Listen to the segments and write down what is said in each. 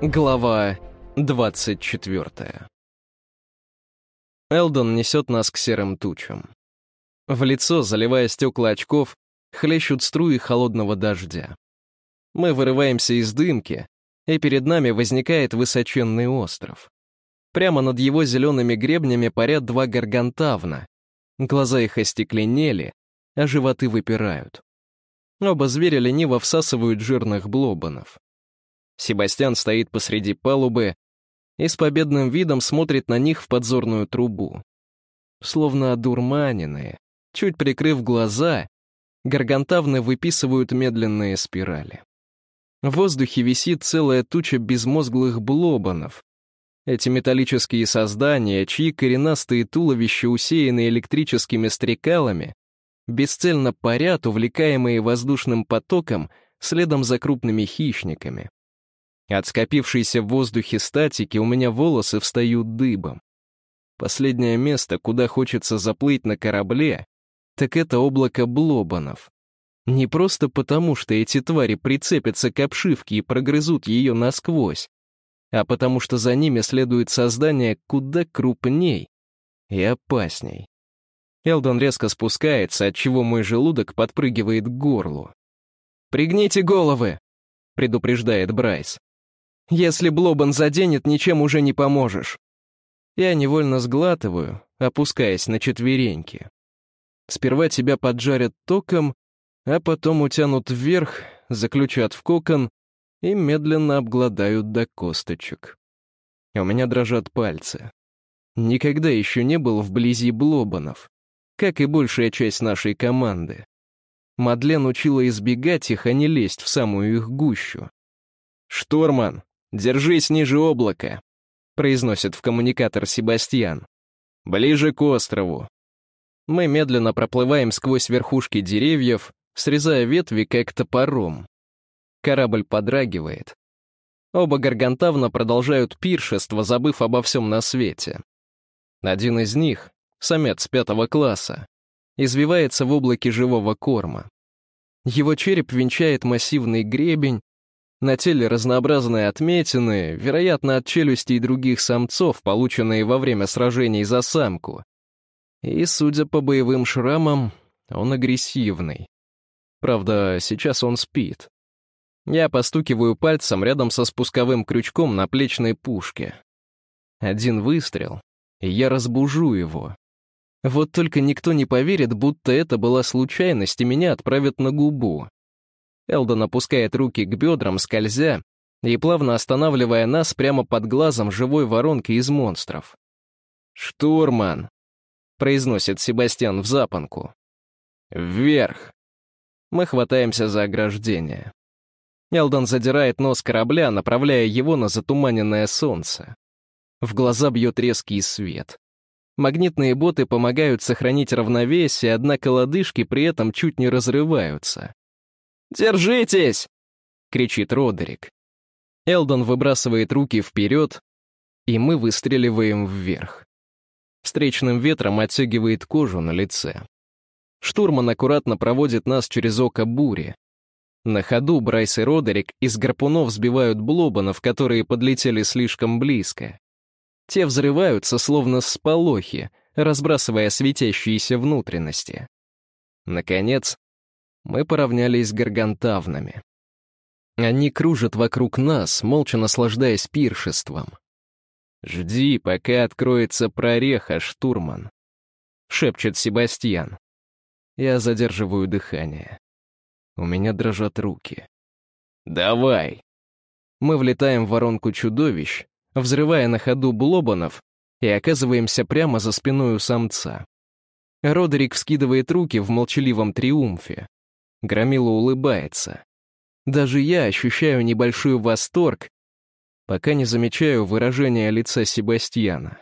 Глава 24 Элдон несет нас к серым тучам. В лицо, заливая стекла очков, хлещут струи холодного дождя. Мы вырываемся из дымки, и перед нами возникает высоченный остров. Прямо над его зелеными гребнями парят два гаргантавна. Глаза их остекленели, а животы выпирают. Оба зверя лениво всасывают жирных блобанов. Себастьян стоит посреди палубы и с победным видом смотрит на них в подзорную трубу. Словно одурманенные, чуть прикрыв глаза, гаргантавны выписывают медленные спирали. В воздухе висит целая туча безмозглых блобанов. Эти металлические создания, чьи коренастые туловища усеяны электрическими стрекалами, бесцельно парят, увлекаемые воздушным потоком, следом за крупными хищниками. От скопившейся в воздухе статики у меня волосы встают дыбом. Последнее место, куда хочется заплыть на корабле, так это облако блобанов. Не просто потому, что эти твари прицепятся к обшивке и прогрызут ее насквозь, а потому что за ними следует создание куда крупней и опасней. Элдон резко спускается, отчего мой желудок подпрыгивает к горлу. «Пригните головы!» — предупреждает Брайс. Если Блобан заденет, ничем уже не поможешь. Я невольно сглатываю, опускаясь на четвереньки. Сперва тебя поджарят током, а потом утянут вверх, заключат в кокон и медленно обгладают до косточек. У меня дрожат пальцы. Никогда еще не был вблизи Блобанов, как и большая часть нашей команды. Мадлен учила избегать их, а не лезть в самую их гущу. «Штурман, «Держись ниже облака», — произносит в коммуникатор Себастьян. «Ближе к острову». Мы медленно проплываем сквозь верхушки деревьев, срезая ветви как топором. Корабль подрагивает. Оба гаргантавна продолжают пиршество, забыв обо всем на свете. Один из них, самец пятого класса, извивается в облаке живого корма. Его череп венчает массивный гребень, на теле разнообразные отметины, вероятно, от челюстей других самцов, полученные во время сражений за самку. И, судя по боевым шрамам, он агрессивный. Правда, сейчас он спит. Я постукиваю пальцем рядом со спусковым крючком на плечной пушке. Один выстрел, и я разбужу его. Вот только никто не поверит, будто это была случайность, и меня отправят на губу. Элдон опускает руки к бедрам, скользя, и плавно останавливая нас прямо под глазом живой воронки из монстров. «Штурман!» — произносит Себастьян в запонку. «Вверх!» Мы хватаемся за ограждение. Элдон задирает нос корабля, направляя его на затуманенное солнце. В глаза бьет резкий свет. Магнитные боты помогают сохранить равновесие, однако лодыжки при этом чуть не разрываются. «Держитесь!» — кричит Родерик. Элдон выбрасывает руки вперед, и мы выстреливаем вверх. Встречным ветром отстегивает кожу на лице. Штурман аккуратно проводит нас через око бури. На ходу Брайс и Родерик из гарпунов сбивают блобанов, которые подлетели слишком близко. Те взрываются, словно сполохи, разбрасывая светящиеся внутренности. Наконец, мы поравнялись с гаргантавнами. Они кружат вокруг нас, молча наслаждаясь пиршеством. «Жди, пока откроется прореха, штурман», — шепчет Себастьян. Я задерживаю дыхание. У меня дрожат руки. «Давай!» Мы влетаем в воронку чудовищ, взрывая на ходу блобанов, и оказываемся прямо за спиной у самца. Родерик вскидывает руки в молчаливом триумфе. Громила улыбается. Даже я ощущаю небольшой восторг, пока не замечаю выражения лица Себастьяна.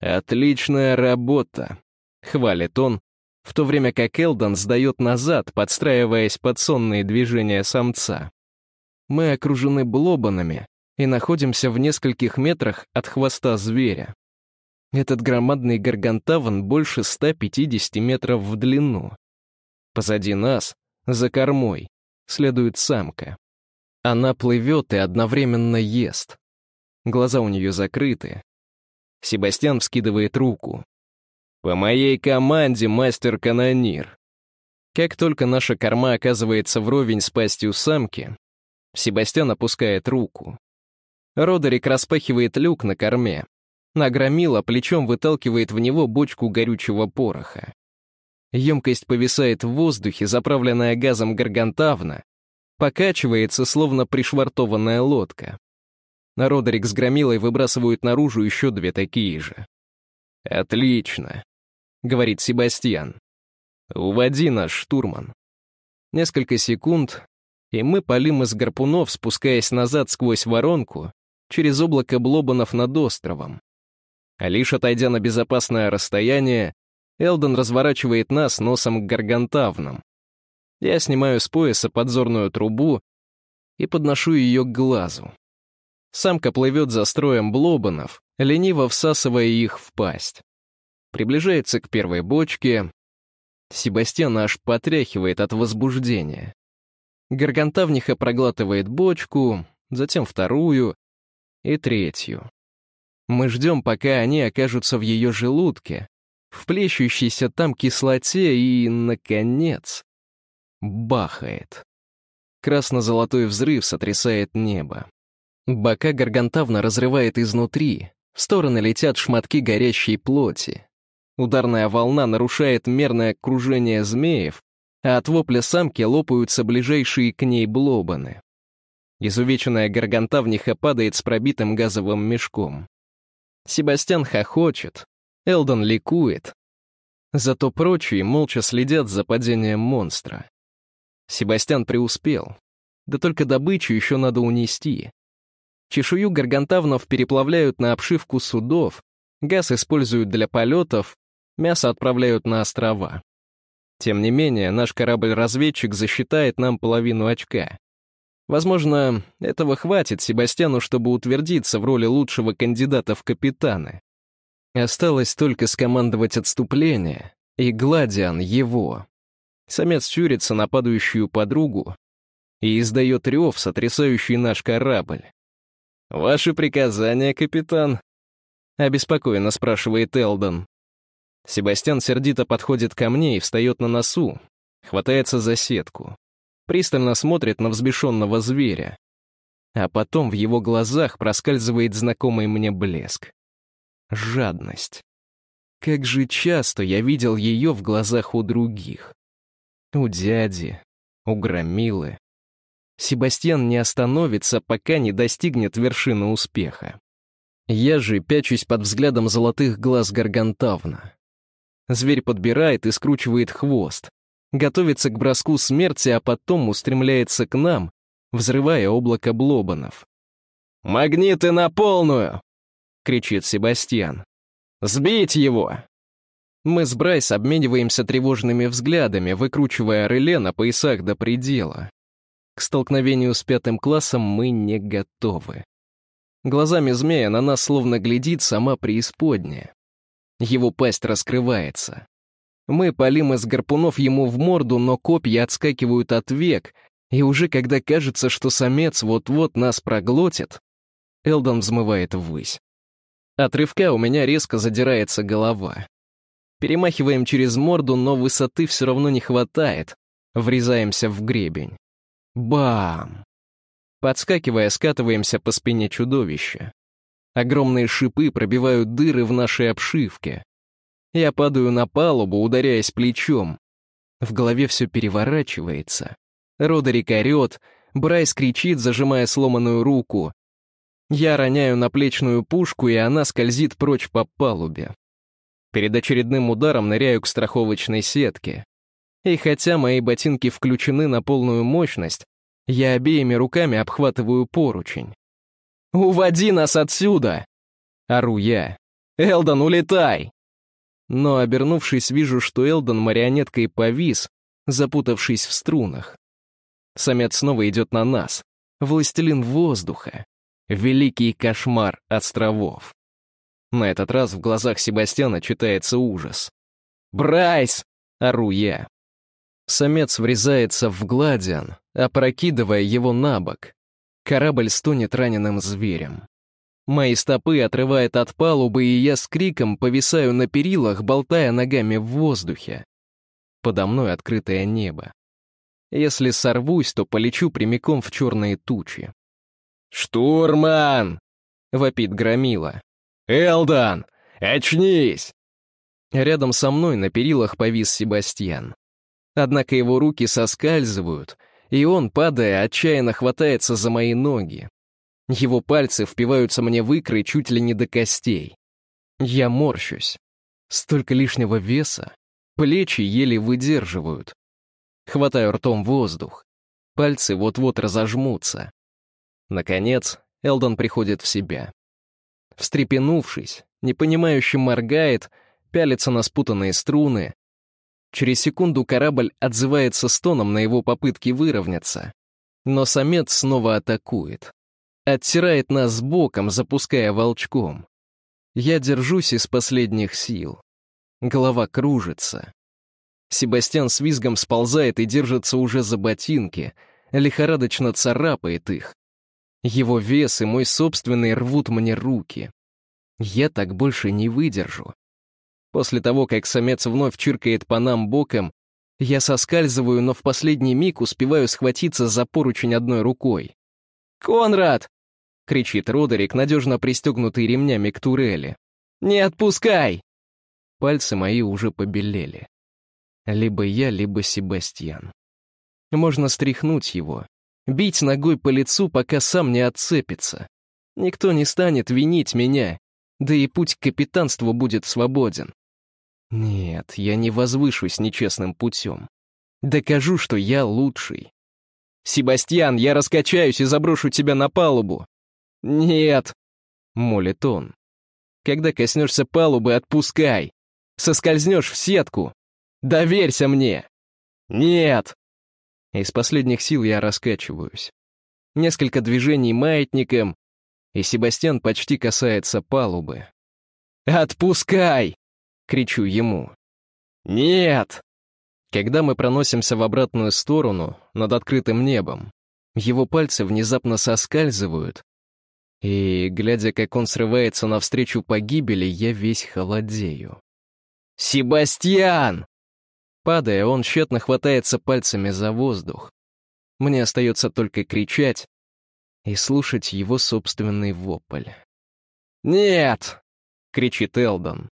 «Отличная работа», — хвалит он, в то время как Элдон сдает назад, подстраиваясь под сонные движения самца. Мы окружены блобанами и находимся в нескольких метрах от хвоста зверя. Этот громадный гаргантаван больше 150 метров в длину. Позади нас за кормой следует самка. Она плывет и одновременно ест. Глаза у нее закрыты. Себастьян вскидывает руку. «По моей команде, мастер-канонир!» Как только наша корма оказывается вровень с пастью самки, Себастьян опускает руку. Родерик распахивает люк на корме. Нагромила плечом выталкивает в него бочку горючего пороха. Емкость повисает в воздухе, заправленная газом гаргантавна, покачивается, словно пришвартованная лодка. Родерик с громилой выбрасывают наружу еще две такие же. «Отлично», — говорит Себастьян. «Уводи наш штурман». Несколько секунд, и мы палим из гарпунов, спускаясь назад сквозь воронку, через облако блобанов над островом. А лишь отойдя на безопасное расстояние, Элден разворачивает нас носом к гаргантавнам. Я снимаю с пояса подзорную трубу и подношу ее к глазу. Самка плывет за строем блобанов, лениво всасывая их в пасть. Приближается к первой бочке. Себастьян аж потряхивает от возбуждения. Гаргантавниха проглатывает бочку, затем вторую и третью. Мы ждем, пока они окажутся в ее желудке, в плещущейся там кислоте и, наконец, бахает. Красно-золотой взрыв сотрясает небо. Бока гаргантавна разрывает изнутри, в стороны летят шматки горящей плоти. Ударная волна нарушает мерное кружение змеев, а от вопля самки лопаются ближайшие к ней блобаны. Изувеченная гаргантавниха падает с пробитым газовым мешком. Себастьян хохочет, Элдон ликует. Зато прочие молча следят за падением монстра. Себастьян преуспел. Да только добычу еще надо унести. Чешую гаргантавнов переплавляют на обшивку судов, газ используют для полетов, мясо отправляют на острова. Тем не менее, наш корабль-разведчик засчитает нам половину очка. Возможно, этого хватит Себастьяну, чтобы утвердиться в роли лучшего кандидата в капитаны. Осталось только скомандовать отступление, и Гладиан его. Самец чурится на падающую подругу и издает рев, сотрясающий наш корабль. «Ваши приказания, капитан?» — обеспокоенно спрашивает Элдон. Себастьян сердито подходит ко мне и встает на носу, хватается за сетку, пристально смотрит на взбешенного зверя. А потом в его глазах проскальзывает знакомый мне блеск. Жадность. Как же часто я видел ее в глазах у других. У дяди, у громилы, Себастьян не остановится, пока не достигнет вершины успеха. Я же пячусь под взглядом золотых глаз Гаргантавна. Зверь подбирает и скручивает хвост, готовится к броску смерти, а потом устремляется к нам, взрывая облако блобанов. «Магниты на полную!» — кричит Себастьян. «Сбить его!» Мы с Брайс обмениваемся тревожными взглядами, выкручивая реле на поясах до предела. К столкновению с пятым классом мы не готовы. Глазами змея на нас словно глядит сама преисподняя. Его пасть раскрывается. Мы палим из гарпунов ему в морду, но копья отскакивают от век, и уже когда кажется, что самец вот-вот нас проглотит, Элдон взмывает ввысь. От рывка у меня резко задирается голова. Перемахиваем через морду, но высоты все равно не хватает, врезаемся в гребень. Бам! Подскакивая, скатываемся по спине чудовища. Огромные шипы пробивают дыры в нашей обшивке. Я падаю на палубу, ударяясь плечом. В голове все переворачивается. Родерик орет, Брайс кричит, зажимая сломанную руку. Я роняю наплечную пушку, и она скользит прочь по палубе. Перед очередным ударом ныряю к страховочной сетке. И хотя мои ботинки включены на полную мощность, я обеими руками обхватываю поручень. «Уводи нас отсюда!» — ору я. «Элдон, улетай!» Но, обернувшись, вижу, что Элдон марионеткой повис, запутавшись в струнах. Самец снова идет на нас. Властелин воздуха. Великий кошмар островов. На этот раз в глазах Себастьяна читается ужас. «Брайс!» — ору я. Самец врезается в Гладиан, опрокидывая его на бок, Корабль стонет раненым зверем. Мои стопы отрывает от палубы, и я с криком повисаю на перилах, болтая ногами в воздухе. Подо мной открытое небо. Если сорвусь, то полечу прямиком в черные тучи. «Штурман!» — вопит Громила. «Элдан, очнись!» Рядом со мной на перилах повис Себастьян. Однако его руки соскальзывают, и он, падая, отчаянно хватается за мои ноги. Его пальцы впиваются мне в икры чуть ли не до костей. Я морщусь. Столько лишнего веса. Плечи еле выдерживают. Хватаю ртом воздух. Пальцы вот-вот разожмутся. Наконец, Элдон приходит в себя. Встрепенувшись, непонимающе моргает, пялится на спутанные струны. Через секунду корабль отзывается стоном на его попытки выровняться. Но самец снова атакует оттирает нас боком, запуская волчком. Я держусь из последних сил. Голова кружится. Себастьян с визгом сползает и держится уже за ботинки, лихорадочно царапает их. Его вес и мой собственный рвут мне руки. Я так больше не выдержу. После того, как самец вновь чиркает по нам боком, я соскальзываю, но в последний миг успеваю схватиться за поручень одной рукой. «Конрад!» — кричит Родерик, надежно пристегнутый ремнями к турели. «Не отпускай!» Пальцы мои уже побелели. Либо я, либо Себастьян. Можно стряхнуть его, бить ногой по лицу, пока сам не отцепится. Никто не станет винить меня, да и путь к капитанству будет свободен. Нет, я не возвышусь нечестным путем. Докажу, что я лучший. «Себастьян, я раскачаюсь и заброшу тебя на палубу. «Нет», — молит он. «Когда коснешься палубы, отпускай. Соскользнешь в сетку. Доверься мне». «Нет!» Из последних сил я раскачиваюсь. Несколько движений маятником, и Себастьян почти касается палубы. «Отпускай!» — кричу ему. «Нет!» Когда мы проносимся в обратную сторону, над открытым небом, его пальцы внезапно соскальзывают, и, глядя, как он срывается навстречу погибели, я весь холодею. «Себастьян!» Падая, он тщетно хватается пальцами за воздух. Мне остается только кричать и слушать его собственный вопль. «Нет!» — кричит Элдон.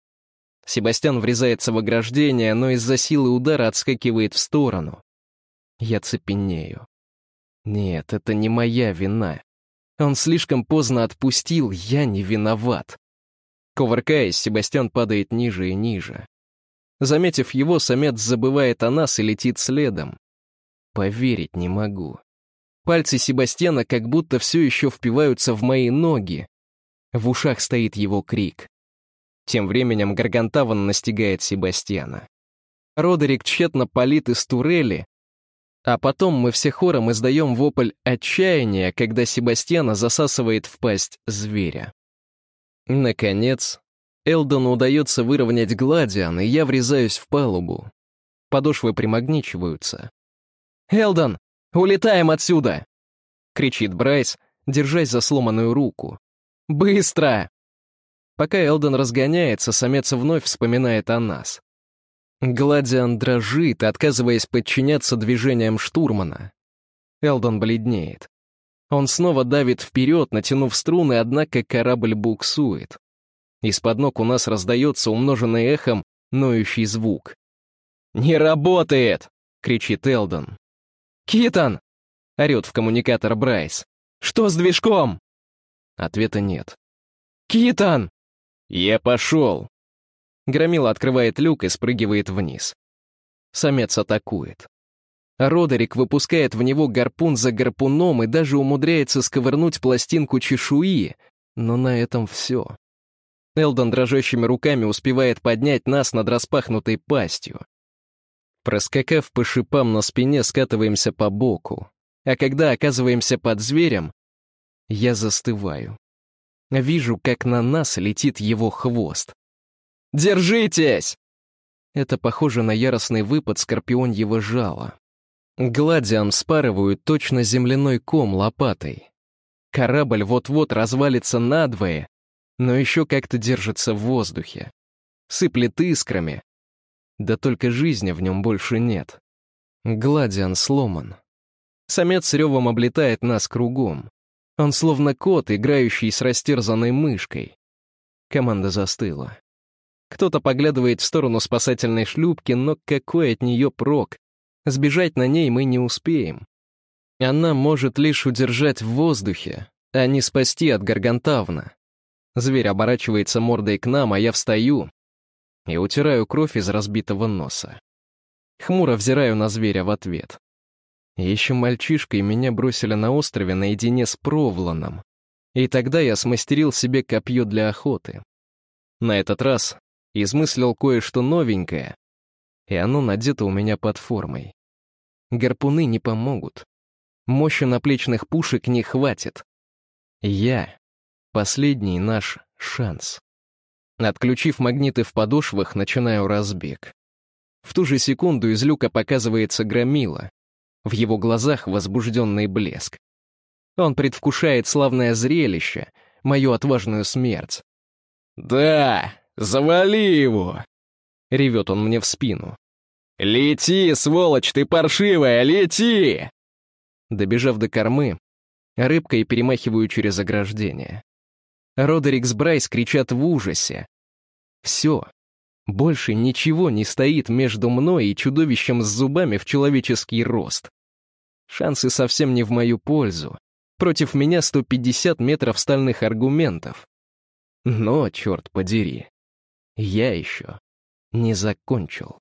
Себастьян врезается в ограждение, но из-за силы удара отскакивает в сторону. Я цепенею. Нет, это не моя вина. Он слишком поздно отпустил, я не виноват. Кувыркаясь, Себастьян падает ниже и ниже. Заметив его, самец забывает о нас и летит следом. Поверить не могу. Пальцы Себастьяна как будто все еще впиваются в мои ноги. В ушах стоит его крик. Тем временем Гаргантаван настигает Себастьяна. Родерик тщетно палит из турели, а потом мы все хором издаем вопль отчаяния, когда Себастьяна засасывает в пасть зверя. Наконец, Элдону удается выровнять гладиан, и я врезаюсь в палубу. Подошвы примагничиваются. «Элдон, улетаем отсюда!» — кричит Брайс, держась за сломанную руку. «Быстро!» Пока Элдон разгоняется, самец вновь вспоминает о нас. Гладиан дрожит, отказываясь подчиняться движениям штурмана. Элдон бледнеет. Он снова давит вперед, натянув струны, однако корабль буксует. Из-под ног у нас раздается умноженный эхом ноющий звук. «Не работает!» — кричит Элдон. «Китон!» — орет в коммуникатор Брайс. «Что с движком?» Ответа нет. «Китон!» «Я пошел!» Громила открывает люк и спрыгивает вниз. Самец атакует. Родерик выпускает в него гарпун за гарпуном и даже умудряется сковырнуть пластинку чешуи, но на этом все. Элдон дрожащими руками успевает поднять нас над распахнутой пастью. Проскакав по шипам на спине, скатываемся по боку, а когда оказываемся под зверем, я застываю. Вижу, как на нас летит его хвост. Держитесь!» Это похоже на яростный выпад скорпионьего жала. Гладиан спарывают точно земляной ком лопатой. Корабль вот-вот развалится надвое, но еще как-то держится в воздухе. Сыплет искрами. Да только жизни в нем больше нет. Гладиан сломан. Самец с ревом облетает нас кругом. Он словно кот, играющий с растерзанной мышкой. Команда застыла. Кто-то поглядывает в сторону спасательной шлюпки, но какой от нее прок? Сбежать на ней мы не успеем. Она может лишь удержать в воздухе, а не спасти от Гаргантавна. Зверь оборачивается мордой к нам, а я встаю и утираю кровь из разбитого носа. Хмуро взираю на зверя в ответ. Еще мальчишкой меня бросили на острове наедине с Провланом, и тогда я смастерил себе копье для охоты. На этот раз измыслил кое-что новенькое, и оно надето у меня под формой. Гарпуны не помогут. Мощи наплечных пушек не хватит. Я — последний наш шанс. Отключив магниты в подошвах, начинаю разбег. В ту же секунду из люка показывается громила. В его глазах возбужденный блеск. Он предвкушает славное зрелище, мою отважную смерть. «Да, завали его!» — ревет он мне в спину. «Лети, сволочь ты паршивая, лети!» Добежав до кормы, рыбкой перемахиваю через ограждение. Родерик с Брайс кричат в ужасе. Все. Больше ничего не стоит между мной и чудовищем с зубами в человеческий рост. Шансы совсем не в мою пользу. Против меня 150 метров стальных аргументов. Но, черт подери, я еще не закончил.